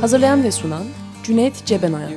Hazırlayan ve sunan Cüneyt Cebenayan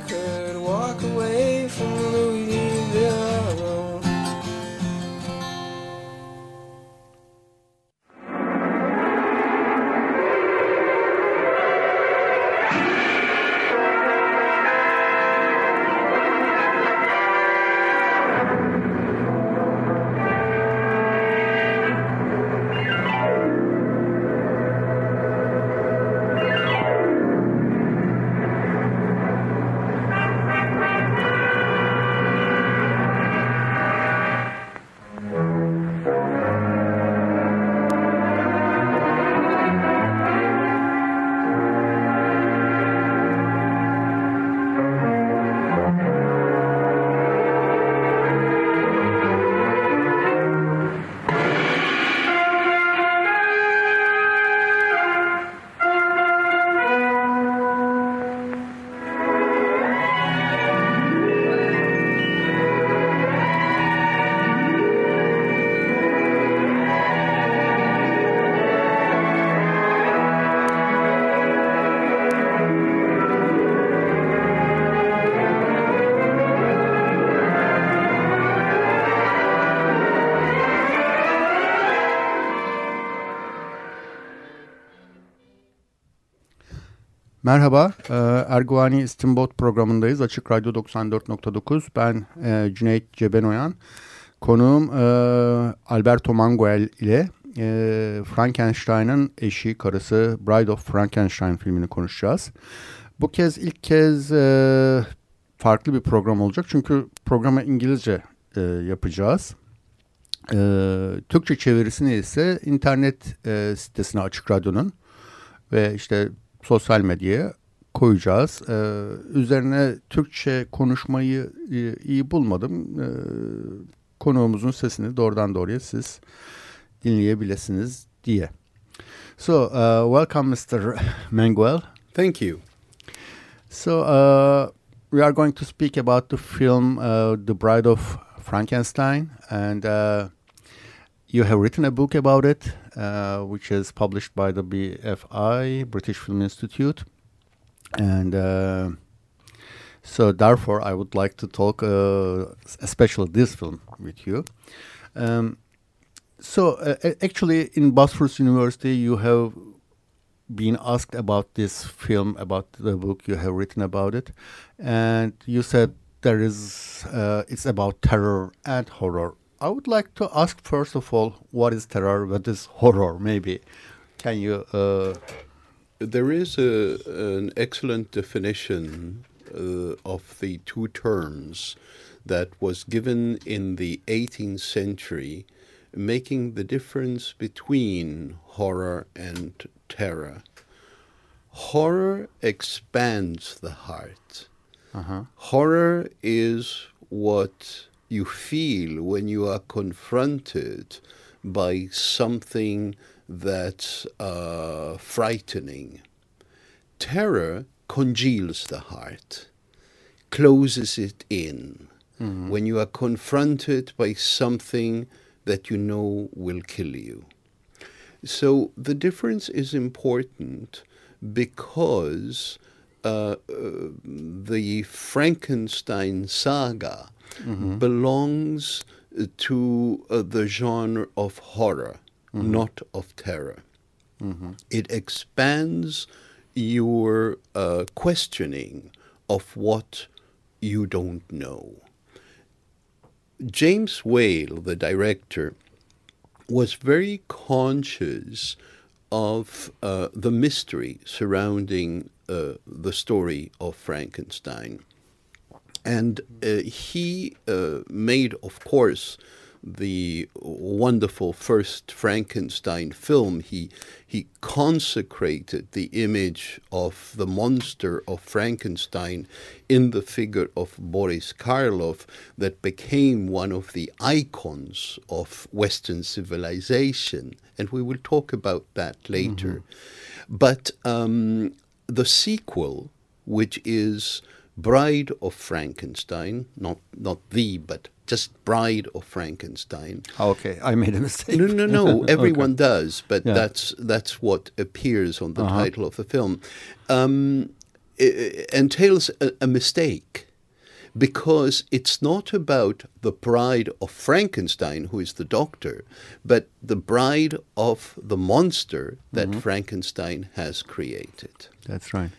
Merhaba, e, Erguvani İstinbot programındayız. Açık Radyo 94.9. Ben e, Cüneyt Cebenoyan. Konuğum e, Alberto Manguel ile Frankenstein'ın eşi, karısı Bride of Frankenstein filmini konuşacağız. Bu kez ilk kez farklı bir program olacak. Çünkü programı İngilizce yapacağız. Türkçe çevirisini ise internet sitesine Açık Radyo'nun ve işte sosyal medyaya koyacağız. Ee, üzerine Türkçe konuşmayı e, iyi bulmadım. Ee, konuğumuzun sesini doğrudan doğruya siz dinleyebilirsiniz diye. So, uh, welcome Mr. Manguel. Thank you. So, uh, we are going to speak about the film uh, The Bride of Frankenstein and uh, you have written a book about it, which is published by the BFI, British Film Institute. And uh, so, therefore, I would like to talk, uh, especially this film, with you. Um, so, uh, actually, in Bosphorus University, you have been asked about this film, about the book you have written about it, and you said there is uh, it's about terror and horror I would like to ask first of all, what is terror? What is horror? Maybe can you? Uh... There is a, an excellent definition uh, of the two terms that was given in the 18th century, making the difference between horror and terror. Horror expands the heart. Uh-huh. Horror is what you feel when you are confronted by something that's uh, frightening. Terror congeals the heart, closes it in. Mm-hmm. When you are confronted by something that you know will kill you. So the difference is important because uh, uh, the Frankenstein saga mm-hmm. belongs to uh, the genre of horror, mm-hmm. not of terror. Mm-hmm. It expands your uh, questioning of what you don't know. James Whale, the director, was very conscious of uh, the mystery surrounding uh, the story of Frankenstein. And uh, he uh, made, of course, the wonderful first Frankenstein film, he he consecrated the image of the monster of Frankenstein in the figure of Boris Karloff that became one of the icons of Western civilization. And we will talk about that later. But um, the sequel, which is Bride of Frankenstein, not not the, but just Bride of Frankenstein. Okay, I made a mistake. No, no, no. Everyone Okay. does, but Yeah. that's that's what appears on the Uh-huh. title of the film. Um, entails a, a mistake because it's not about the bride of Frankenstein, who is the doctor, but the bride of the monster that Mm-hmm. Frankenstein has created That's right.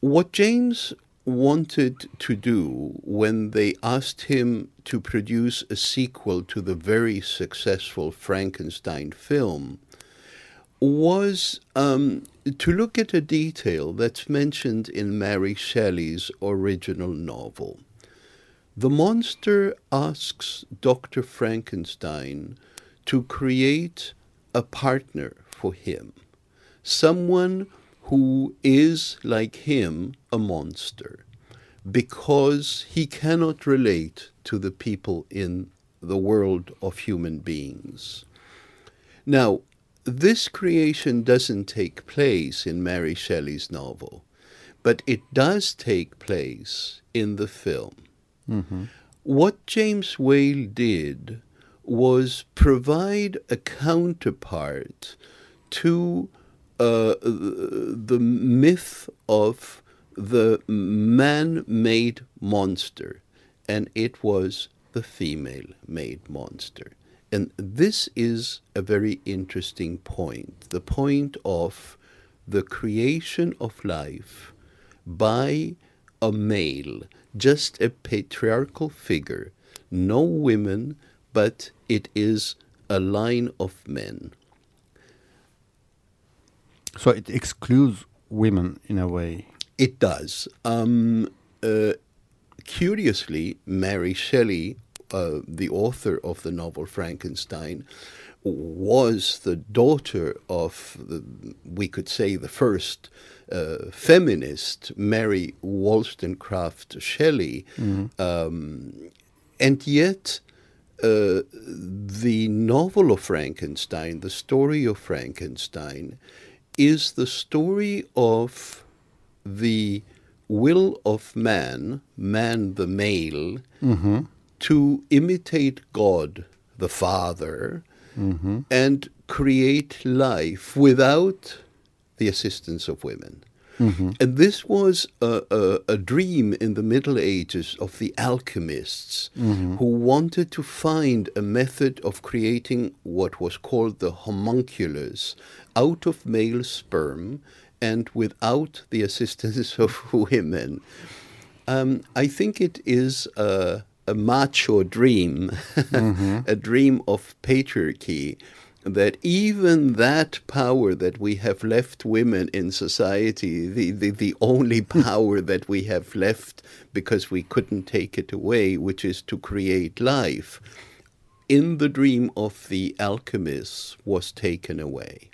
what James wanted to do when they asked him to produce a sequel to the very successful Frankenstein film was um, to look at a detail that's mentioned in Mary Shelley's original novel. The monster asks Dr. Frankenstein to create a partner for him, someone who is like him a monster, because he cannot relate to the people in the world of human beings. Now, this creation doesn't take place in Mary Shelley's novel, but it does take place in the film. Mm-hmm. What James Whale did was provide a counterpart to uh, the myth of the man made monster, and it was the female made monster. And this is a very interesting point the point of the creation of life by a male, just a patriarchal figure, no women, but it is a line of men. So it excludes women in a way. It does. Um, uh, curiously, Mary Shelley, uh, the author of the novel Frankenstein, was the daughter of, the, we could say, the first uh, feminist, Mary Wollstonecraft Shelley. Um, and yet, uh, the novel of Frankenstein, the story of Frankenstein, is the story of the will of man, man the male, mm-hmm. to imitate God the Father mm-hmm. and create life without the assistance of women. Mm-hmm. And this was a, a, a dream in the Middle Ages of the alchemists who wanted to find a method of creating what was called the homunculus out of male sperm and without the assistance of women. Um, I think it is a, a macho dream, a dream of patriarchy, that even that power that we have left women in society, the, the, the only power that we have left because we couldn't take it away, which is to create life, in the dream of the alchemists was taken away.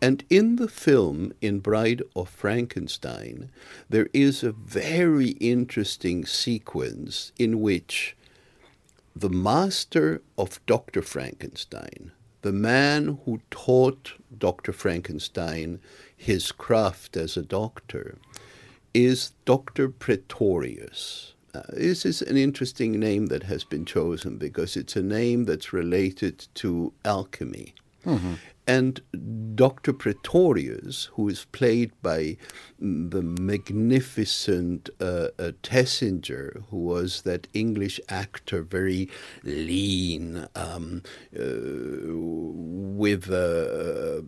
And in the film, in Bride of Frankenstein, there is a very interesting sequence in which the master of Dr. Frankenstein, the man who taught Dr. Frankenstein his craft as a doctor, is Dr. Pretorius. Uh, this is an interesting name that has been chosen because it's a name that's related to alchemy. And Dr. Pretorius, who is played by mm, the magnificent uh, uh, Thesiger, who was that English actor, very lean, um, uh, with a,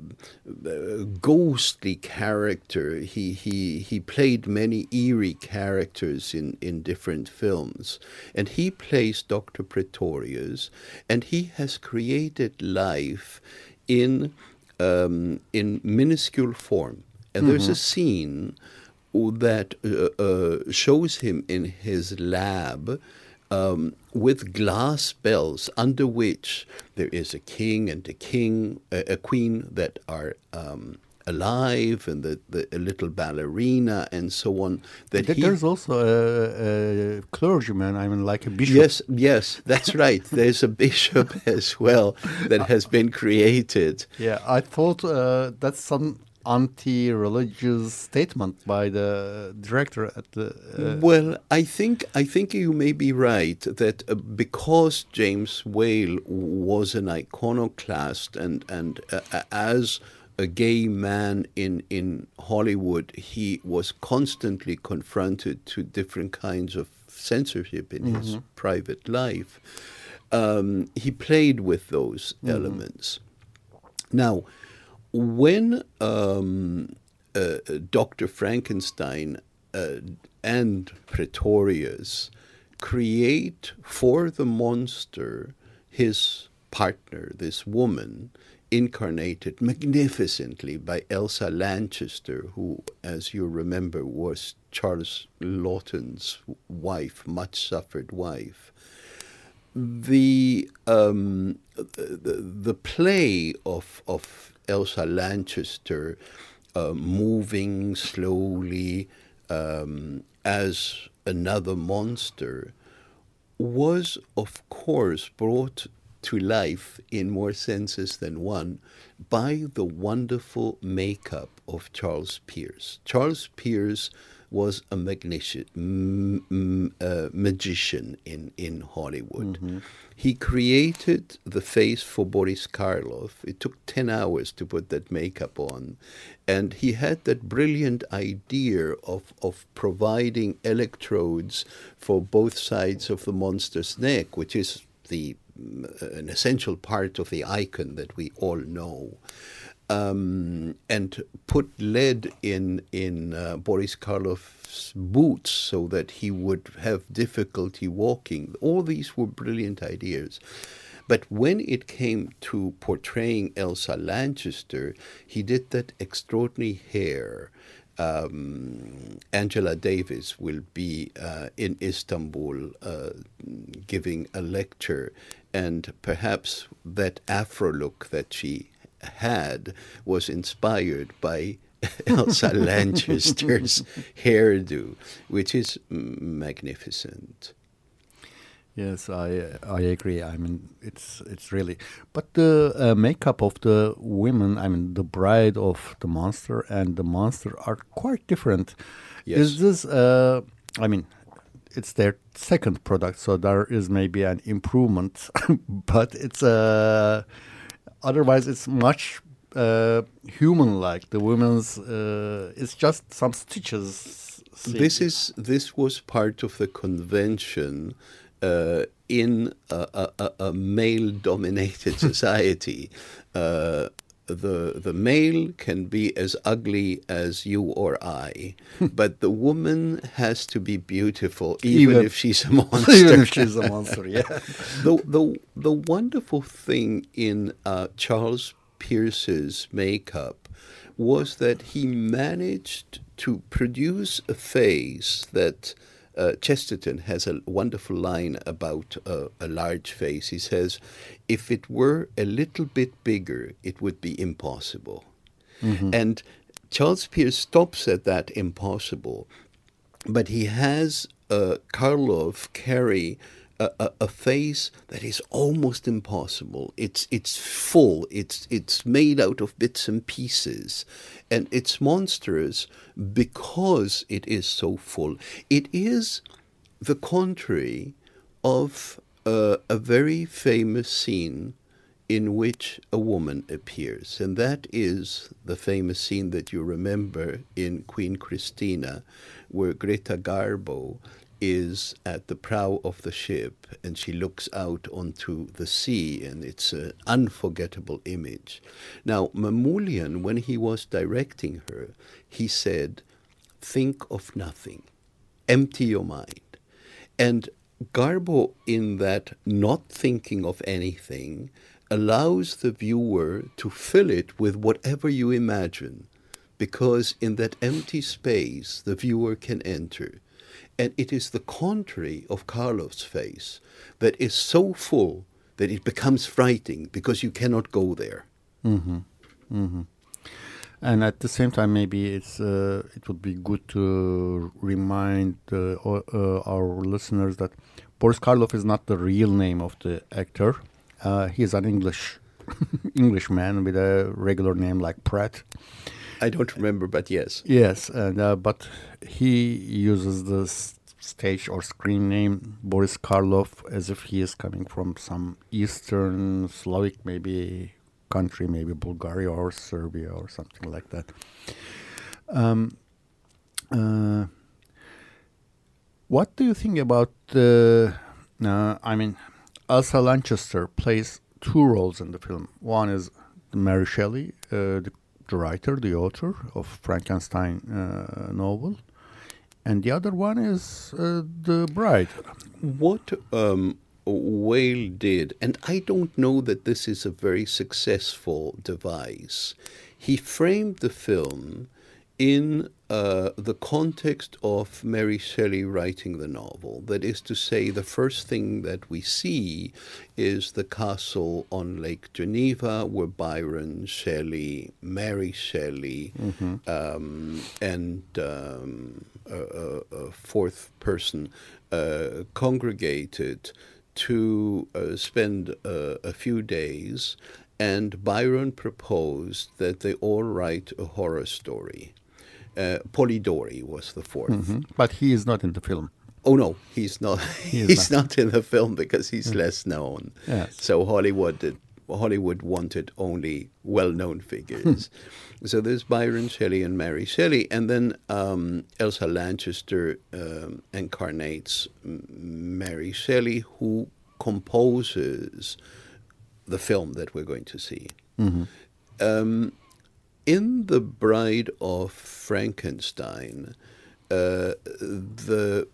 a ghostly character. He, he, he played many eerie characters in, in different films. And he plays Dr. Pretorius, and he has created life in um, in minuscule form. And there's a scene that uh, uh, shows him in his lab um, with glass bells under which there is a king and a king, a, a queen that are um, alive, and the, the a little ballerina and so on. That Th- he, There's also a, a clergyman, I mean, like a bishop. Yes, yes, that's right. There's a bishop as well that has been created. Yeah, I thought uh, that's some anti-religious statement by the director at the. Uh, well, I think I think you may be right that uh, because James Whale was an iconoclast and and uh, uh, as a gay man in in Hollywood, he was constantly confronted to different kinds of censorship in his private life. Um, he played with those elements. Now, when um, uh, Dr. Frankenstein uh, and Pretorius create for the monster his partner, this woman, incarnated magnificently by Elsa Lanchester, who, as you remember, was Charles Laughton's wife, much suffered wife. The um, the, the play of of Elsa Lanchester uh, moving slowly um, as another monster was of course brought to life in more senses than one by the wonderful makeup of Charles Pierce. Charles Pierce was a magnific- m- m- uh, magician in, in Hollywood. He created the face for Boris Karloff. It took 10 hours to put that makeup on. And he had that brilliant idea of, of providing electrodes for both sides of the monster's neck, which is the an essential part of the icon that we all know um, and put lead in in uh, Boris Karloff's boots so that he would have difficulty walking. All these were brilliant ideas. But when it came to portraying Elsa Lanchester, he did that extraordinary hair. Um, Angela Davis will be uh, in Istanbul uh, giving a lecture, and perhaps that afro look that she had was inspired by Elsa Lanchester's hairdo, which is magnificent. Yes, I I agree. I mean, it's it's really, but the uh, makeup of the women, I mean, the bride of the monster and the monster are quite different. Yes. Is this? Uh, I mean, it's their second product, so there is maybe an improvement, but it's uh, otherwise it's much uh, human-like. The women's, uh, it's just some stitches. This is this was part of the convention uh, in a, a, a- a male-dominated society. The the male can be as ugly as you or I, but the woman has to be beautiful, even, Even- if she's a monster. even if she's a monster, yeah. the the the wonderful thing in uh, Charles Pierce's makeup was that he managed to produce a face that uh, Chesterton has a wonderful line about uh, a large face. He says, "If it were a little bit bigger, it would be impossible." And Charles Pierce stops at that impossible but he has uh, Karloff carry a, a, a face that is almost impossible. It's it's full. It's it's made out of bits and pieces, and it's monstrous because it is so full. It is the contrary of uh, a very famous scene in which a woman appears, and that is the famous scene that you remember in Queen Christina, where Greta Garbo is at the prow of the ship and she looks out onto the sea, and it's an unforgettable image. Now, Mamoulian, when he was directing her, he said, Think of nothing, empty your mind. And Garbo, in that not thinking of anything, allows the viewer to fill it with whatever you imagine, because in that empty space the viewer can enter. And it is the contrary of Karloff's face that is so full that it becomes frightening because you cannot go there. Mm-hmm. Mm-hmm. And at the same time, maybe it's uh, it would be good to remind uh, uh, our listeners that Boris Karloff is not the real name of the actor. Uh, he is an English Englishman with a regular name like Pratt. I don't remember, but yes. Yes, and uh, but he uses the stage or screen name Boris Karloff as if he is coming from some Eastern Slavic, maybe country, maybe Bulgaria or Serbia or something like that. Um, uh, what do you think about? Uh, uh, I mean, Elsa Lanchester plays two roles in the film. One is Mary Shelley, uh, the, the, writer, the author of Frankenstein uh, novel, and the other one is uh, the bride. What um, Whale did, and I don't know that this is a very successful device. He framed the film in uh, the context of Mary Shelley writing the novel. That is to say, the first thing that we see is the castle on Lake Geneva, where Byron Shelley, Mary Shelley, mm-hmm. um, and um, a, a, fourth person uh, congregated to uh, spend uh, a few days. And Byron proposed that they all write a horror story. Uh, Polidori was the 4th mm-hmm. But he is not in the film. Oh no, he's not. He he's not. not. in the film because he's less known. Yes. So Hollywood did, Hollywood wanted only well-known figures. so there's Byron Shelley and Mary Shelley, and then um, Elsa Lanchester um, incarnates Mary Shelley, who composes the film that we're going to see. Mm-hmm. Um, in The Bride of Frankenstein, uh, the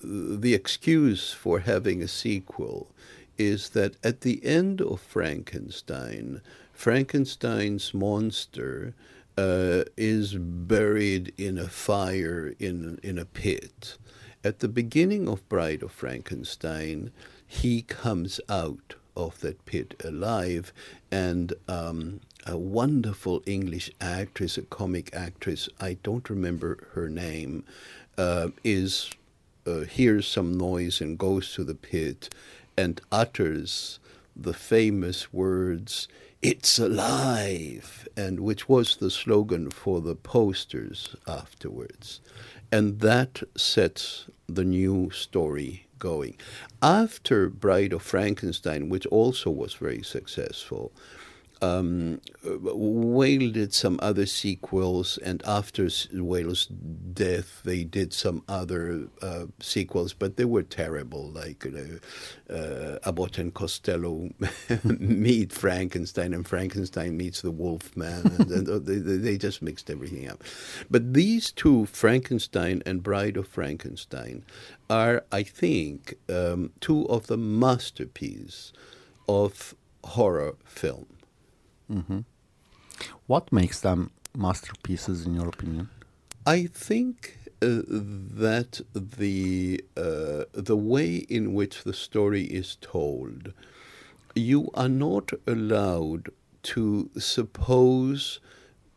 the excuse for having a sequel is that at the end of Frankenstein, Frankenstein's monster uh, is buried in a fire in in a pit. At the beginning of Bride of Frankenstein, he comes out of that pit alive, and um, a wonderful English actress, a comic actress, I don't remember her name, uh, is uh, hears some noise and goes to the pit and utters the famous words, It's alive! and which was the slogan for the posters afterwards. And that sets the new story going. After Bride of Frankenstein, which also was very successful, um, Whale did some other sequels, and after Whale's death, they did some other uh, sequels, but they were terrible, like uh, uh, Abbott and Costello meet Frankenstein, and Frankenstein meets the Wolfman, and, and they, they just mixed everything up. But these two, Frankenstein and Bride of Frankenstein, are, I think, um, two of the masterpieces of horror film. Mm-hmm. What makes them masterpieces, in your opinion? I think uh, that the uh, the way in which the story is told, you are not allowed to suppose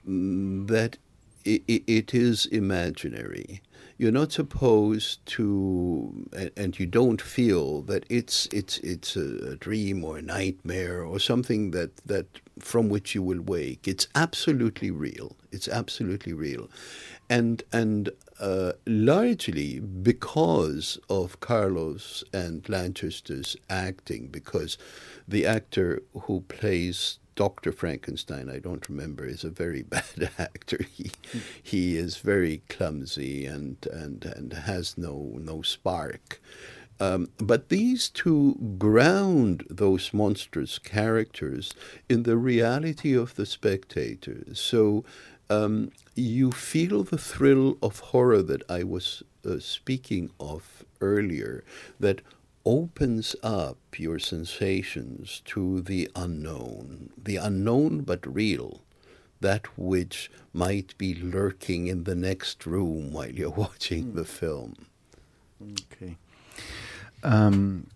mm, that it, it is imaginary you're not supposed to, and you don't feel that it's it's it's a dream or a nightmare or something that that from which you will wake. It's absolutely real. It's absolutely real, and and uh, largely because of Karloff and Lanchester's acting, because the actor who plays Dr. Frankenstein, I don't remember, is a very bad actor. He he is very clumsy and and and has no no spark. Um, but these two ground those monstrous characters in the reality of the spectator. So um, you feel the thrill of horror that I was uh, speaking of earlier. That opens up your sensations to the unknown, the unknown but real, that which might be lurking in the next room while you're watching the film. Okay. Um,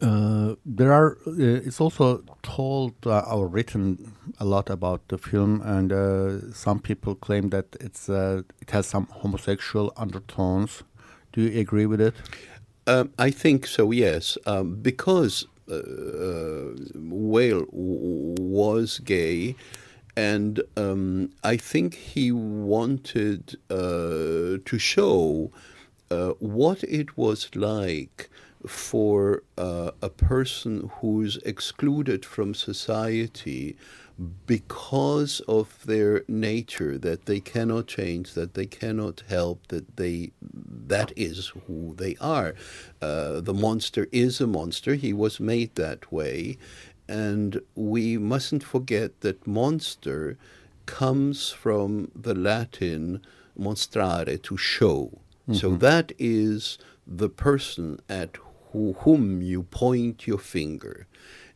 uh, there are. Uh, it's also told uh, or written a lot about the film, and uh, some people claim that it's uh, it has some homosexual undertones. Do you agree with it? Um, I think so. Yes, um, because uh, uh, Whale was gay, and um, I think he wanted uh, to show uh, what it was like for uh, a person who's excluded from society because of their nature that they cannot change that they cannot help that they that is who they are. Uh, the monster is a monster. He was made that way. And we mustn't forget that monster comes from the latin monstrare to show. So that is the person at who, whom you point your finger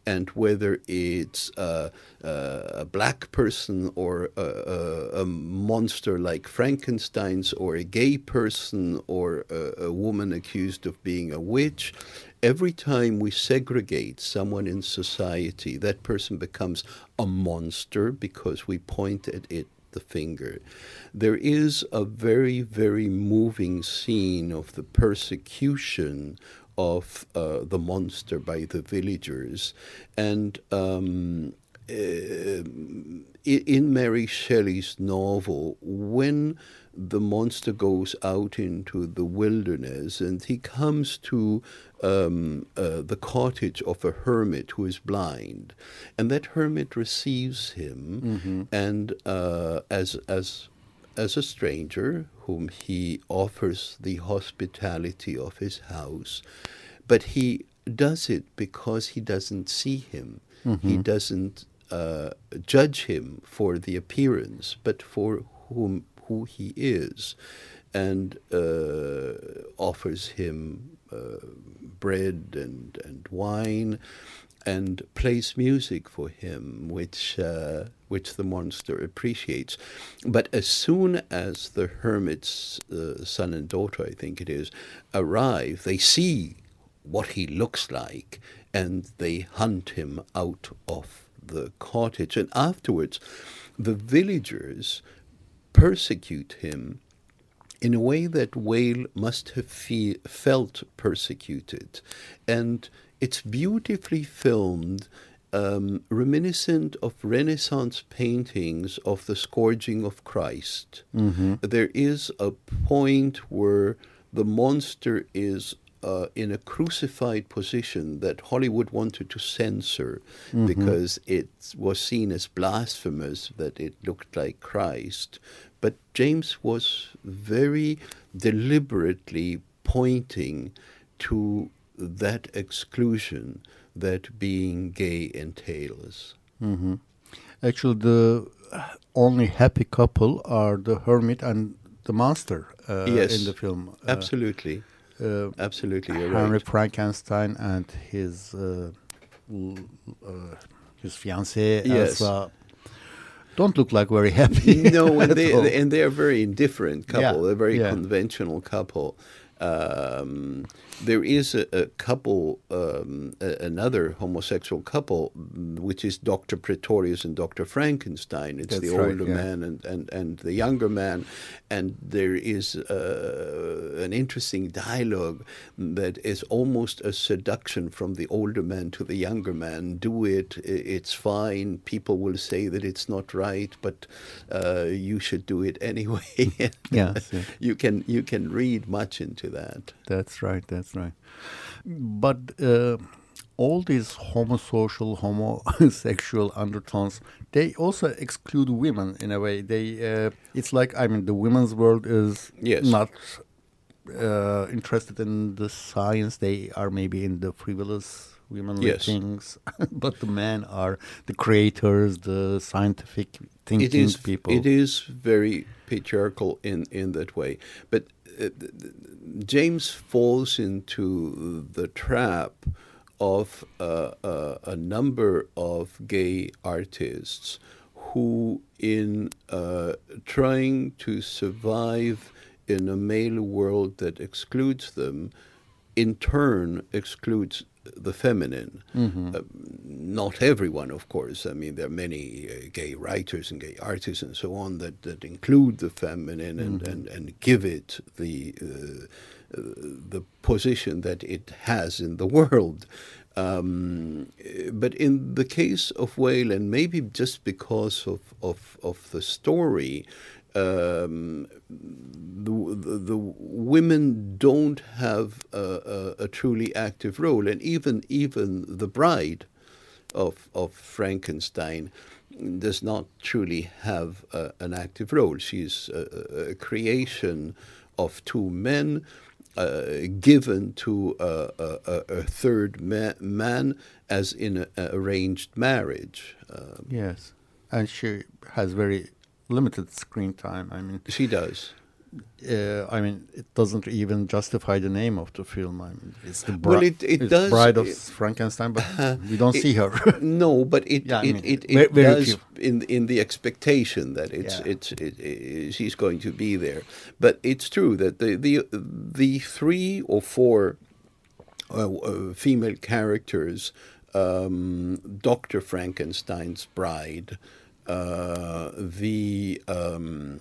and whether it's a black person or a, a, a, monster like Frankenstein's or a gay person or a, a, woman accused of being a witch, every time we segregate someone in society, that person becomes a monster because we point at it the finger. There is a very, very moving scene of the persecution of uh, the monster by the villagers. And um, uh, in Mary Shelley's novel, when the monster goes out into the wilderness and he comes to um, uh, the cottage of a hermit who is blind, and that hermit receives him, mm-hmm. and uh, as as as a stranger whom he offers the hospitality of his house, but he does it because he doesn't see him. Mm-hmm. He doesn't uh, judge him for the appearance, but for whom who he is, and uh, offers him uh, bread and and wine, and plays music for him, which uh, which the monster appreciates. But as soon as the hermit's uh, son and daughter, I think it is, arrive, they see what he looks like, and they hunt him out of the cottage. And afterwards, the villagers persecute him in a way that Whale must have fe- felt persecuted. And it's beautifully filmed, um, reminiscent of Renaissance paintings of the scourging of Christ. Mm-hmm. There is a point where the monster is uh, in a crucified position that Hollywood wanted to censor Mm-hmm. because it was seen as blasphemous that it looked like Christ. But James was very deliberately pointing to that exclusion that being gay entails. Mm-hmm. Actually, the only happy couple are the hermit and the monster uh, Yes. in the film. Uh, Absolutely. uh, Absolutely, you're Henry right. Frankenstein and his uh, uh, his fiancée Yes. Elsa don't look like very happy. no, and they all. and they are very indifferent couple. Yeah, They're a very yeah. conventional couple. Um, there is a, a couple, um, a, another homosexual couple, which is Dr. Pretorius and Dr. Frankenstein. It's the right, older yeah. man and, and, and the younger man. And there is uh, an interesting dialogue that is almost a seduction from the older man to the younger man. Do it, it's fine. People will say that it's not right, but uh, you should do it anyway. Yes. you can you can read much into that. That's right. That's right. But uh, all these homosocial, homosexual undertones, they also exclude women in a way. They, uh, it's like I mean, the women's world is Yes. not uh, interested in the science. They are maybe in the frivolous womenly Yes. things, but the men are the creators, the scientific thinking It is people. it is very patriarchal in in that way, but. James falls into the trap of uh, uh, a number of gay artists who, in uh, trying to survive in a male world that excludes them, in turn excludes the feminine. Mm-hmm. Uh, not everyone, of course. I mean, there are many uh, gay writers and gay artists and so on that, that include the feminine and, Mm-hmm. and, and give it the uh, uh, the position that it has in the world. Um, but in the case of Whale, and maybe just because of, of, of the story, um, the, the, the women don't have a, a, a truly active role, and even even the bride of of Frankenstein does not truly have uh, an active role. She's a, a creation of two men. Uh, given to a, a, a third ma- man as in an arranged marriage. Um, Yes, and she has very limited screen time. I mean, she does. uh, I mean, it doesn't even justify the name of the film. I mean, it's the Well, it- it does- Bride of it- Frankenstein, but we don't it- see her. No, but it Yeah, I it, mean, it, it very does few. in in the expectation that it's Yeah. it's it, it, she's going to be there. But it's true that the the the three or four uh, uh, female characters, um, Doctor Frankenstein's bride, uh, the um,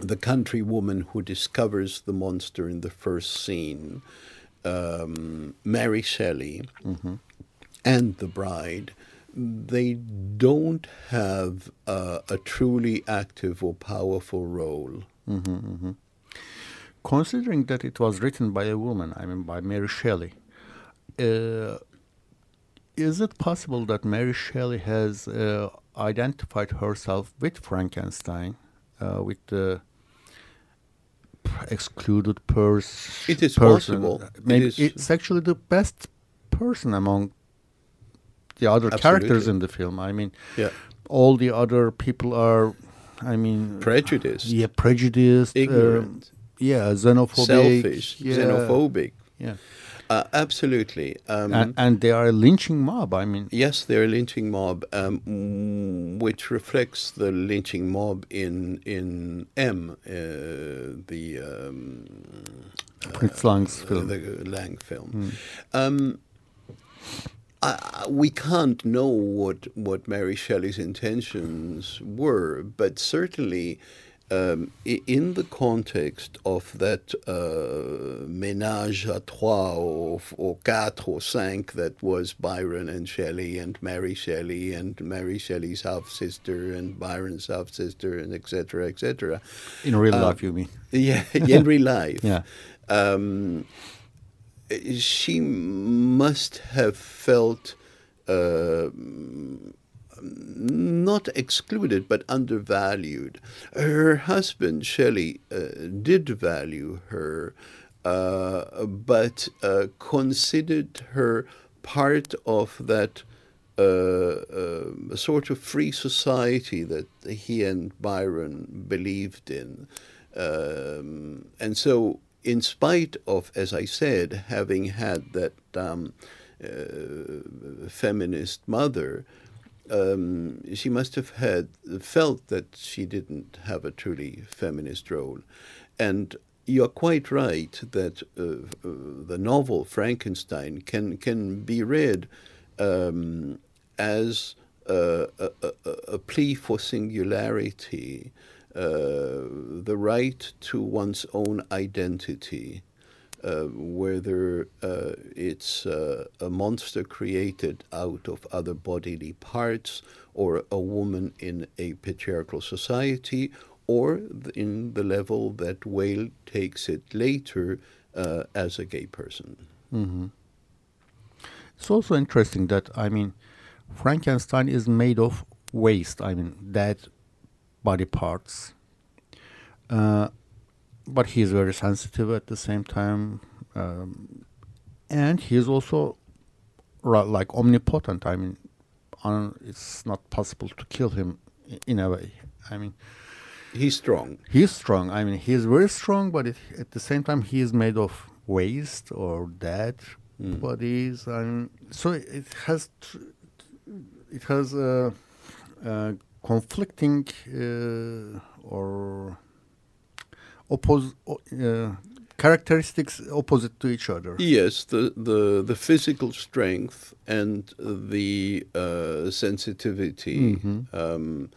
the country woman who discovers the monster in the first scene, um, Mary Shelley, and the bride, they don't have uh, a truly active or powerful role. Considering that it was written by a woman, I mean by Mary Shelley, uh, is it possible that Mary Shelley has uh, identified herself with Frankenstein, uh, with the excluded pers- It is person? possible. It Maybe is- it's actually the best person among the other characters in the film. I mean, Yeah. all the other people are, I mean, Prejudiced, yeah, prejudiced, um, ignorant, yeah, xenophobic, selfish, yeah, xenophobic. Yeah, Uh, absolutely. Um, and, and they are a lynching mob. I mean, Yes, they're a lynching mob, um, mm, which reflects the lynching mob in in M, uh, the um, Fritz Lang's uh, film. the Lang film. Um, I, I- we can't know what what Mary Shelley's intentions were, but certainly. Um, in the context of that uh, ménage à trois or, or quatre or cinq that was Byron and Shelley and Mary Shelley and Mary Shelley's half sister and Byron's half sister and etc. etc. in real uh, life, you mean? Yeah, in real life. Yeah. Um, she must have felt uh, not excluded but undervalued. Her husband, Shelley, uh, did value her, uh, but uh, considered her part of that uh, uh, sort of free society that he and Byron believed in. Um, and so, in spite of, as I said, having had that um, uh, feminist mother, um, she must have had felt that she didn't have a truly feminist role. And you're quite right that uh, uh, the novel Frankenstein can can be read um, as a, a, a, plea for singularity, uh, the right to one's own identity, uh, whether uh, it's uh, a monster created out of other bodily parts, or a woman in a patriarchal society, or in the level that Whale takes it later uh, as a gay person. It's also interesting that I mean, Frankenstein is made of waste. I mean, dead body parts. But he's very sensitive at the same time, um, and he's also ra- like omnipotent. I mean, un- it's not possible to kill him i- in a way. I mean, He's strong. he's strong. I mean, he's very strong, but it, at the same time, he is made of waste or dead bodies, and so it has tr- it has uh, uh, conflicting uh, or oppose uh, characteristics opposite to each other. Yes, the, the, the physical strength and the uh, sensitivity. Um,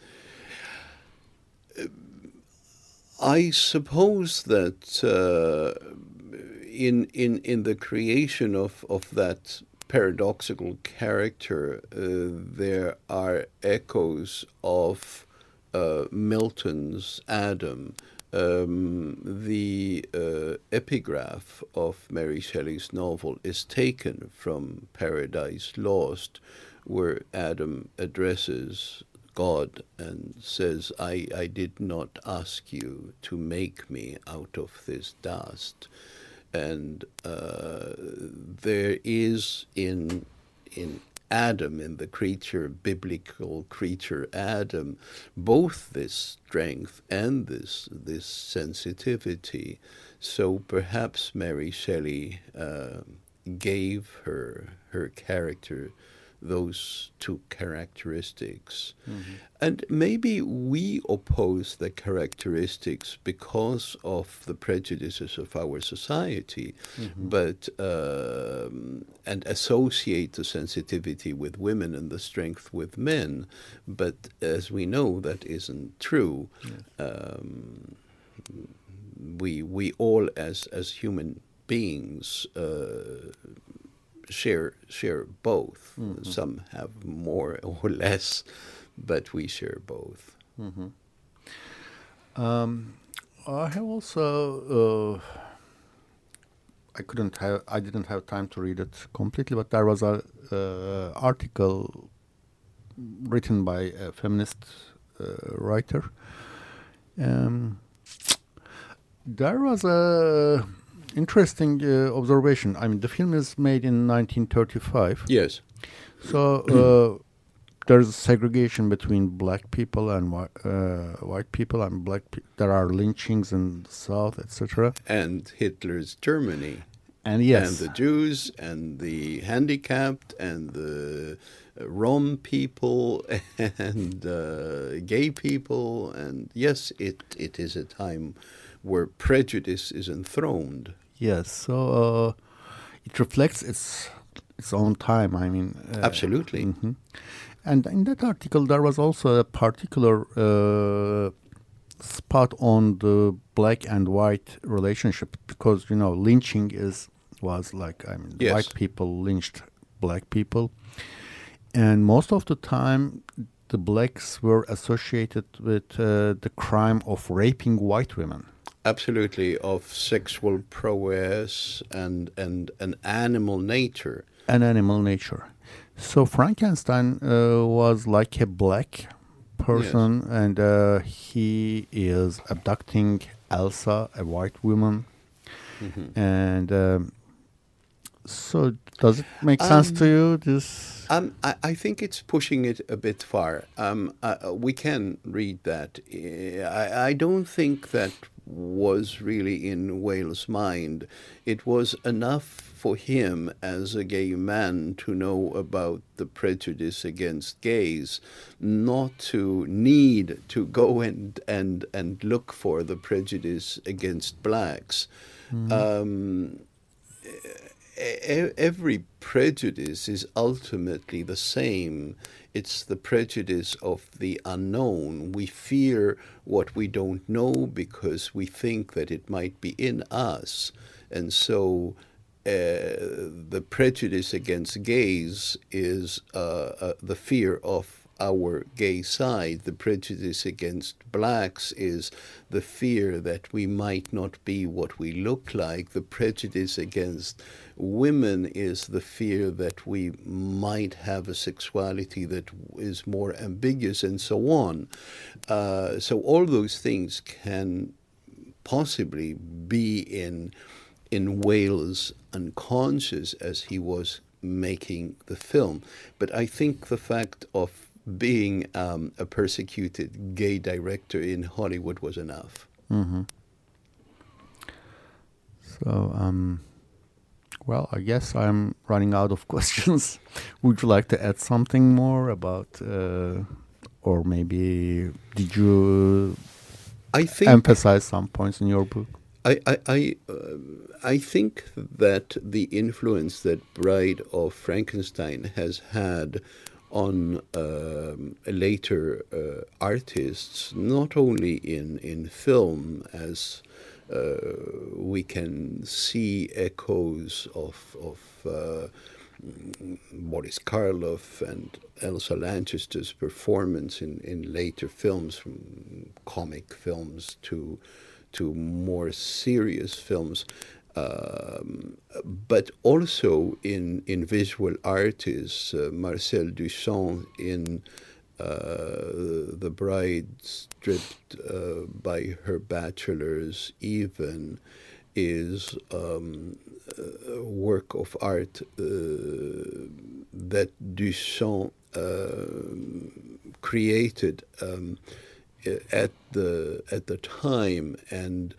I suppose that uh, in in in the creation of of that paradoxical character, uh, there are echoes of uh, Milton's Adam. Um, the uh, epigraph of Mary Shelley's novel is taken from Paradise Lost, where Adam addresses God and says, I, I did not ask you to make me out of this dust. And uh, there is in, in Adam, in the creature, biblical creature Adam, both this strength and this, this sensitivity. So perhaps Mary Shelley uh, gave her, her character those two characteristics. And maybe we oppose the characteristics because of the prejudices of our society, but um, and associate the sensitivity with women and the strength with men. But as we know, that isn't true. Um, we we all as as human beings uh, share share both. Some have more or less, but we share both. Um, I have also. Uh, I couldn't have. I didn't have time to read it completely, but there was a uh, article written by a feminist uh, writer. Um, there was a interesting uh, observation. I mean, the film is made in 1935. Yes, So uh, there's segregation between black people and whi- uh, white people and black. Pe- there are lynchings in the South, etc. and Hitler's Germany, And yes, and the Jews, and the handicapped, and the uh, Rom people, and uh, gay people, and yes, it it is a time where prejudice is enthroned. Yes. So uh, it reflects its its own time. I mean, uh, Absolutely. mhm. And in that article, there was also a particular uh, spot on the black and white relationship because you know lynching is was like I mean Yes. white people lynched black people, and most of the time the blacks were associated with uh, the crime of raping white women. Absolutely, of sexual prowess and and an animal nature. an animal nature. So Frankenstein uh, was like a black person, and uh, he is abducting Elsa, a white woman. And um, so, does it make sense to you? This Um, I, I think it's pushing it a bit far. Um, uh, we can read that. I, I don't think that was really in Whale's mind. It was enough for him as a gay man to know about the prejudice against gays, not to need to go and, and, and look for the prejudice against blacks. Um, e- every prejudice is ultimately the same. It's the prejudice of the unknown. We fear what we don't know because we think that it might be in us. And so uh, the prejudice against gays is uh, uh, the fear of our gay side. The prejudice against blacks is the fear that we might not be what we look like. The prejudice against women is the fear that we might have a sexuality that is more ambiguous, and so on. Uh, so all those things can possibly be in in Whale's unconscious as he was making the film. But I think the fact of being um, a persecuted gay director in Hollywood was enough. so. Um, well, I guess I'm running out of questions. Would you like to add something more about, uh, or maybe did you I think emphasize some points in your book. I I I, uh, I think that the influence that Bride of Frankenstein has had on um, later uh, artists, not only in in film as we can see echoes of of uh, Boris Karloff and Elsa Lanchester's performance in, in later films, from comic films to to more serious films, um, but also in in visual artists, uh, Marcel Duchamp in uh, The Bride Stripped uh, by Her Bachelors, even is um, a work of art uh, that Duchamp uh, created um, at the at the time, and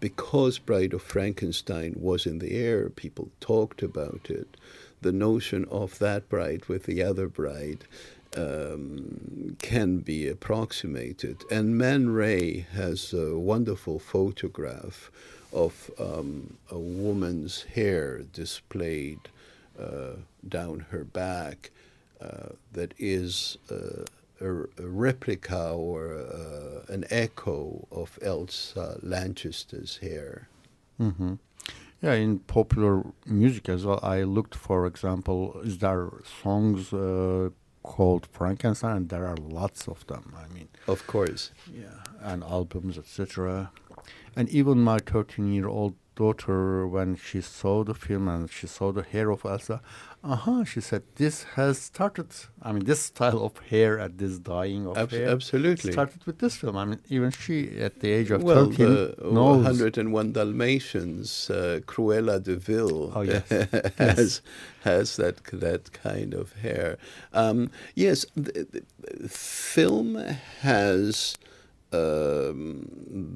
because Bride of Frankenstein was in the air, people talked about it. The notion of that bride with the other bride um, can be approximated. And Man Ray has a wonderful photograph of um, a woman's hair displayed uh, down her back uh, that is uh, a, a, replica or uh, an echo of Elsa Lanchester's hair. Mm-hmm. Yeah, in popular music as well, I looked, for example, is there songs uh, called Frankenstein? And there are lots of them. I mean, of course, yeah, and albums, etc. And even my 13 year old daughter, when she saw the film and she saw the hair of Elsa, uh huh, she said, this has started, I mean, this style of hair and this dyeing of Ab- hair absolutely started with this film. I mean, even she, at the age of well, 13, the knows. 101 Dalmatians, uh, Cruella de Vil Oh, yes. has, Yes. has that, that kind of hair. Um, yes, the, the film has um,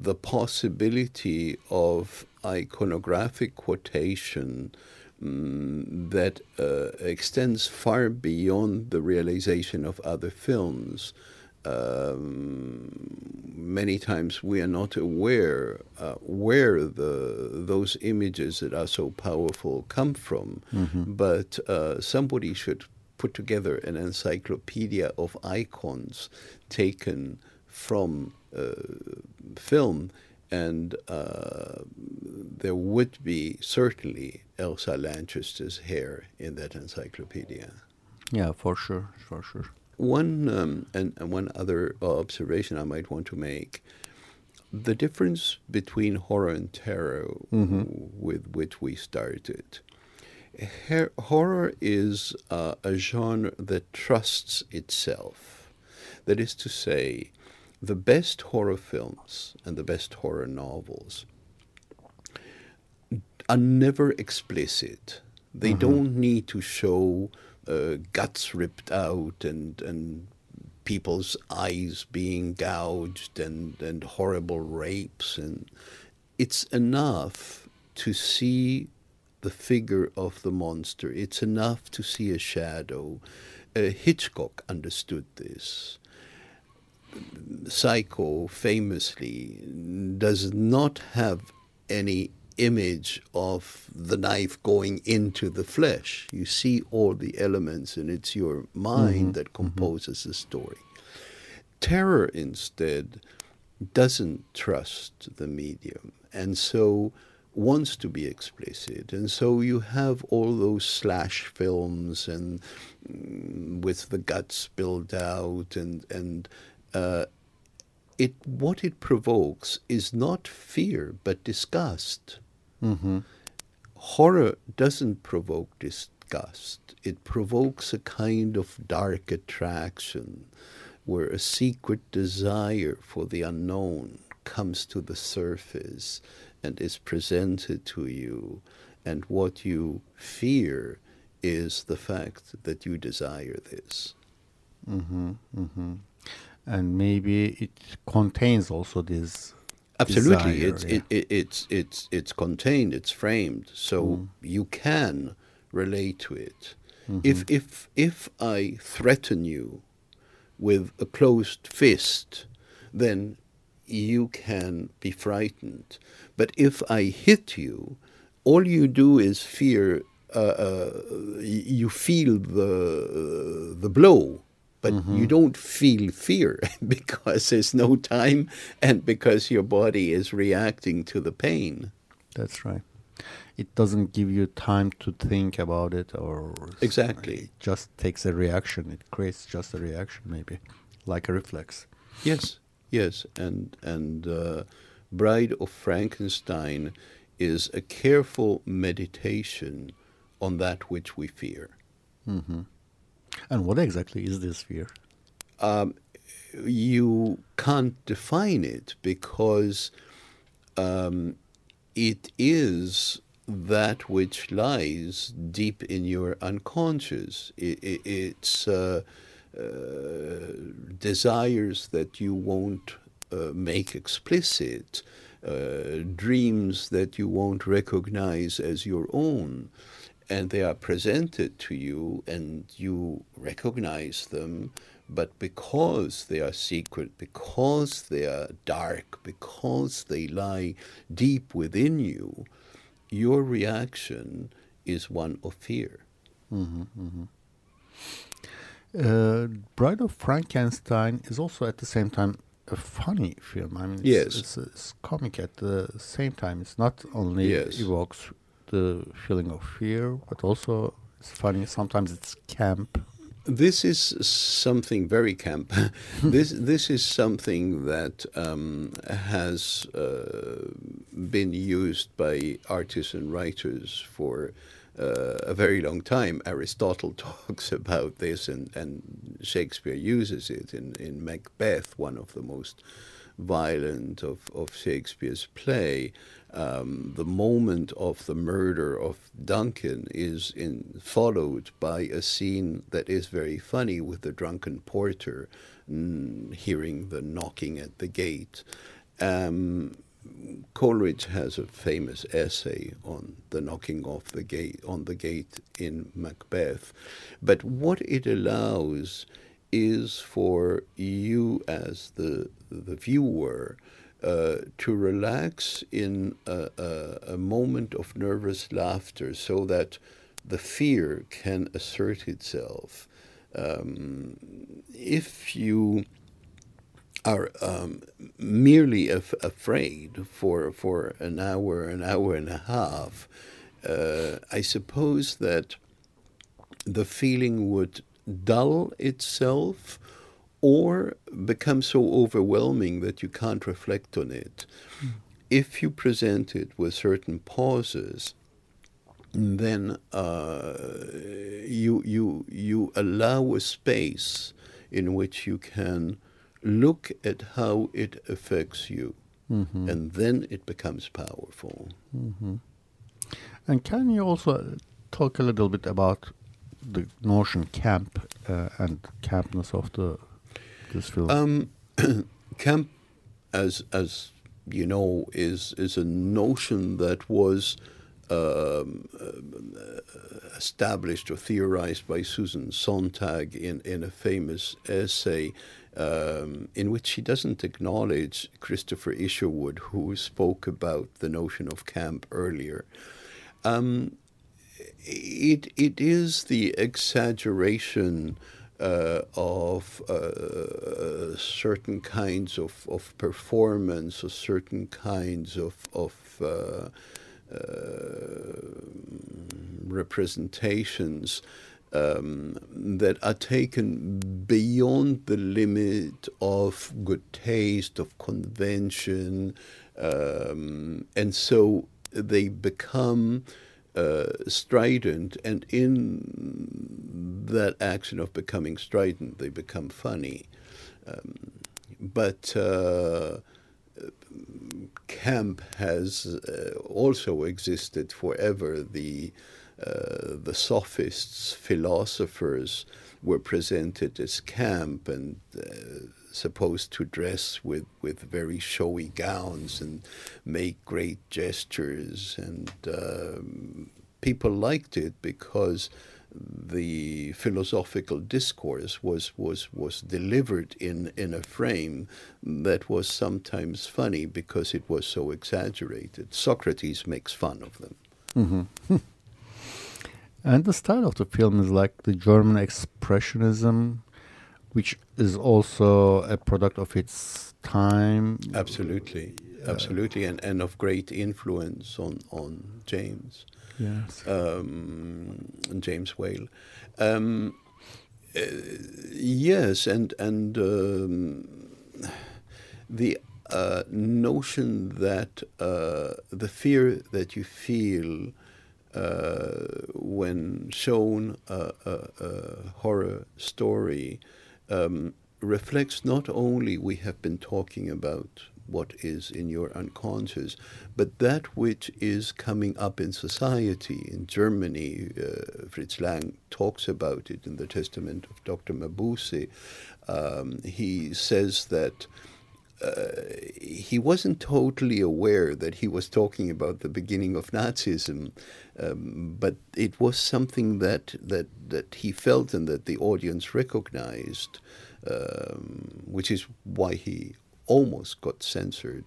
the possibility of iconographic quotation mm, that uh, extends far beyond the realization of other films. Um, many times we are not aware uh, where the those images that are so powerful come from, but uh, somebody should put together an encyclopedia of icons taken from uh, film, and uh, there would be certainly Elsa Lanchester's hair in that encyclopedia. Yeah, for sure, for sure. One um, and, and one other observation I might want to make: the difference between horror and terror, with which we started. Her- horror is uh, a genre that trusts itself. That is to say, the best horror films and the best horror novels are never explicit. They don't need to show uh, guts ripped out and and people's eyes being gouged and and horrible rapes and it's enough to see the figure of the monster. It's enough to see a shadow. Uh, Hitchcock understood this. Psycho famously does not have any image of the knife going into the flesh. You see all the elements, and it's your mind that composes the story. Terror, instead, doesn't trust the medium, and so wants to be explicit. And so you have all those slash films and mm, with the guts spilled out and and uh, it what it provokes is not fear but disgust. Mm-hmm. Horror doesn't provoke disgust. It provokes a kind of dark attraction where a secret desire for the unknown comes to the surface and is presented to you. And what you fear is the fact that you desire this. Mm-hmm, mm-hmm. And maybe it contains also this. Absolutely, desire, it's yeah. it, it, it's it's it's contained, it's framed, so you can relate to it. If if if I threaten you with a closed fist, then you can be frightened. But if I hit you, all you do is fear. Uh, uh, you feel the the blow, but you don't feel fear because there's no time and because your body is reacting to the pain. That's right. It doesn't give you time to think about it, or Exactly. It just takes a reaction. It creates just a reaction, maybe, like a reflex. Yes, yes, and and uh, Bride of Frankenstein is a careful meditation on that which we fear. And what exactly is this fear? Um, you can't define it because um, it is that which lies deep in your unconscious. I i it's uh, uh, desires that you won't uh, make explicit, uh, dreams that you won't recognize as your own. And they are presented to you, and you recognize them, but because they are secret, because they are dark, because they lie deep within you, your reaction is one of fear. Uh, Bride of Frankenstein is also at the same time a funny film. I mean, it's, Yes. it's, it's comic at the same time. It's not only Yes. evokes the feeling of fear, but also it's funny. Sometimes it's camp. This is something very camp. this this is something that um, has uh, been used by artists and writers for uh, a very long time. Aristotle talks about this, and, and Shakespeare uses it in, in Macbeth, one of the most violent of, of Shakespeare's play. Um, the moment of the murder of Duncan is in, followed by a scene that is very funny with the drunken porter mm, hearing the knocking at the gate. Um, Coleridge has a famous essay on the knocking off the gate on the gate in Macbeth, but what it allows is for you as the the viewer uh, to relax in a, a, a moment of nervous laughter, so that the fear can assert itself. Um, if you are um, merely af- afraid for for an hour, an hour and a half, uh, I suppose that the feeling would dull itself or become so overwhelming that you can't reflect on it. If you present it with certain pauses, then uh, you you you allow a space in which you can look at how it affects you, and then it becomes powerful. And can you also talk a little bit about the notion camp uh, and campness of the this film? Um, camp, as as you know, is is a notion that was um, uh, established or theorized by Susan Sontag in in a famous essay. Um, in which she doesn't acknowledge Christopher Isherwood, who spoke about the notion of camp earlier. Um, it it is the exaggeration uh, of uh, certain kinds of, of performance or certain kinds of of uh, uh, representations um, that are taken beyond the limit of good taste, of convention, um, and so they become uh, strident, and in that action of becoming strident, they become funny. Um, but uh, camp has uh, also existed forever. The uh, the sophists, philosophers, were presented as camp and uh, supposed to dress with, with very showy gowns and make great gestures. And um, people liked it because the philosophical discourse was was was delivered in in a frame that was sometimes funny because it was so exaggerated. Socrates makes fun of them. Mm-hmm. and the style of the film is like the German expressionism, which is also a product of its time. Absolutely, absolutely, and and of great influence on on James. Yes. Um, James Whale. Um, uh, yes, and and um, the uh, notion that uh, the fear that you feel uh, when shown a, a, a horror story um, reflects not only we have been talking about what is in your unconscious, but that which is coming up in society. In Germany, uh, Fritz Lang talks about it in the Testament of Dr. Mabuse. Um, he says that. Uh, he wasn't totally aware that he was talking about the beginning of Nazism, um, but it was something that, that, that he felt and that the audience recognized, um, which is why he almost got censored.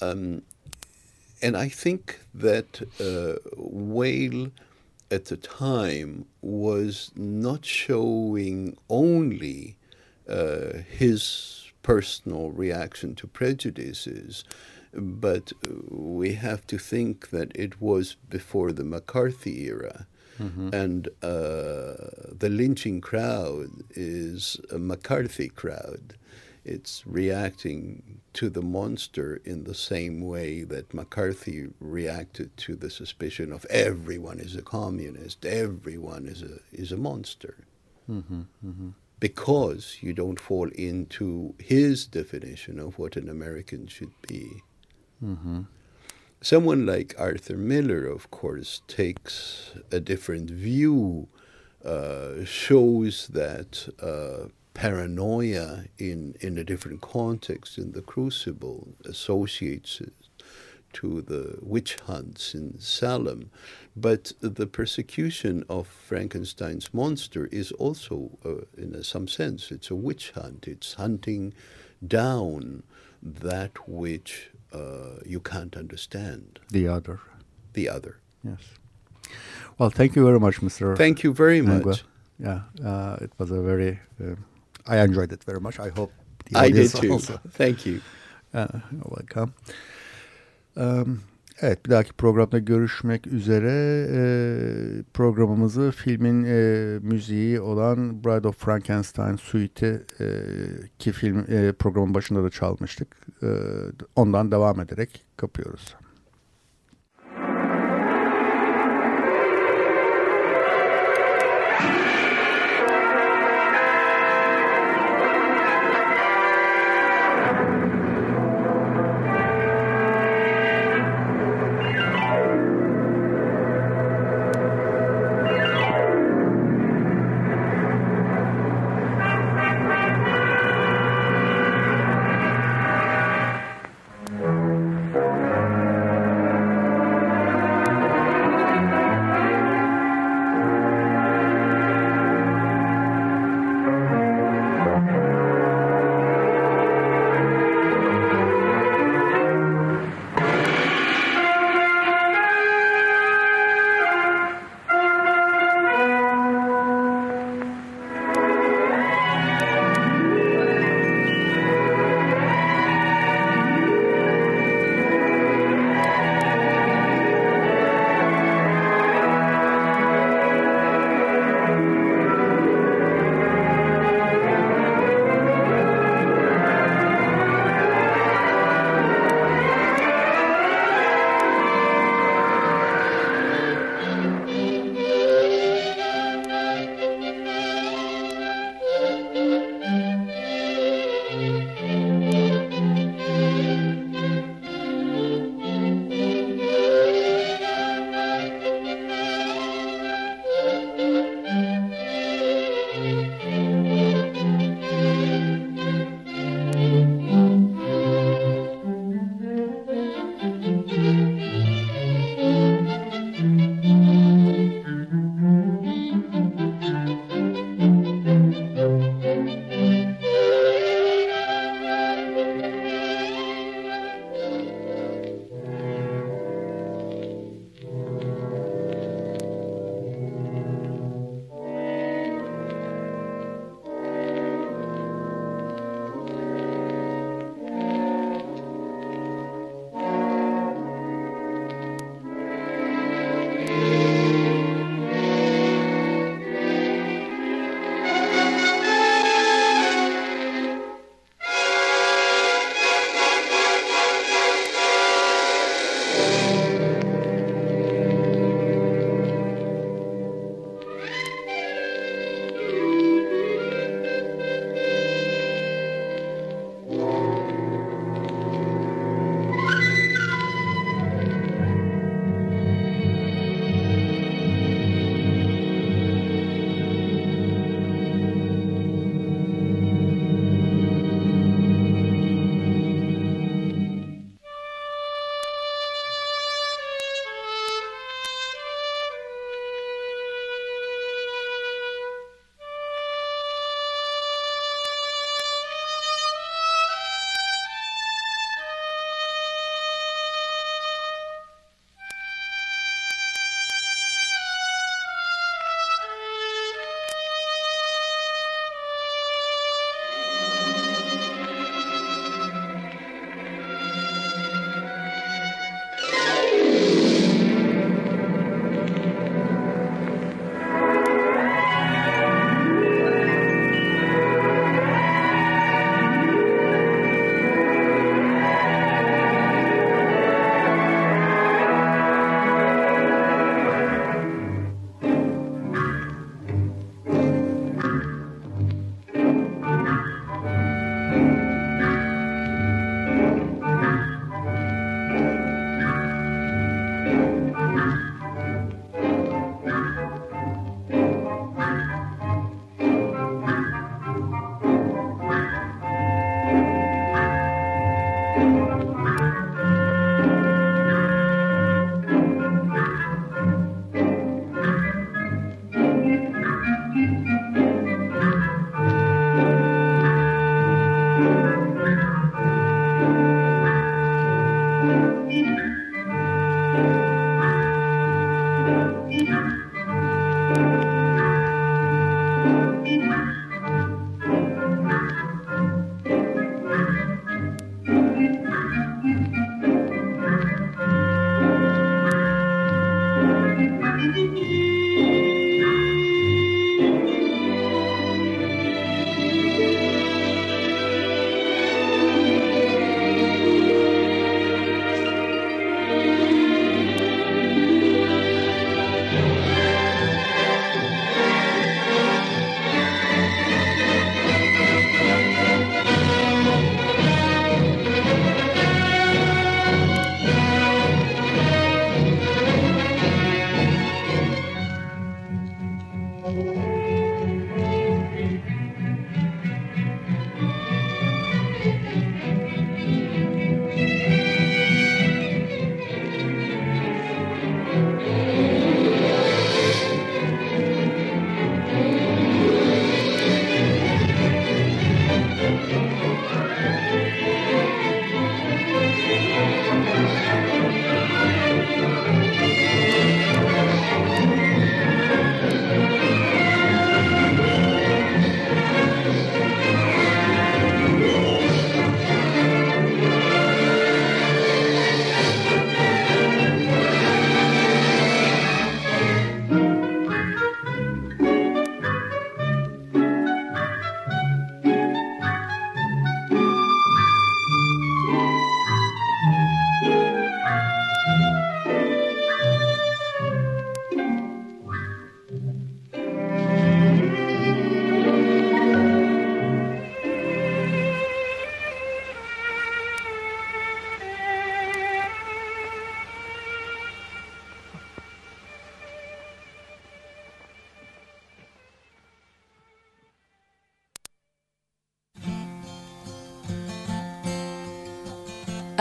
Um, and I think that uh, Whale at the time was not showing only uh, his personal reaction to prejudices, but we have to think that it was before the McCarthy era. Mm-hmm. And uh, the lynching crowd is a McCarthy crowd it's reacting to the monster in the same way that McCarthy reacted to the suspicion of everyone is a communist, everyone is a is a monster. Mm-hmm, mm-hmm. Because you don't fall into his definition of what an American should be. Mm-hmm. Someone like Arthur Miller, of course, takes a different view, uh, shows that uh, paranoia in, in a different context in the Crucible associates it to the witch hunts in Salem. But the persecution of Frankenstein's monster is also, uh, in some sense, it's a witch hunt. It's hunting down that which uh, you can't understand. The other. The other. Yes. Well, thank you very much, Mr. Thank you very much. Yeah, uh, it was a very uh, I enjoyed it very much. I hope the I did too. Also. Thank you. Uh, welcome. Evet bir dahaki programda görüşmek üzere programımızı filmin müziği olan Bride of Frankenstein Suite'i ki film programın başında da çalmıştık. Ondan devam ederek kapıyoruz.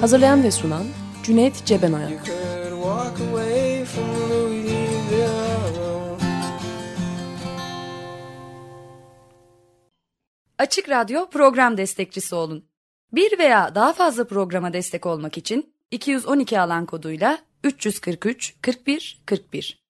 Hazırlayan ve sunan Cüneyt alone. Açık Radyo program destekçisi olun. Bir veya daha fazla programa destek olmak için 212 alan koduyla 343 41 41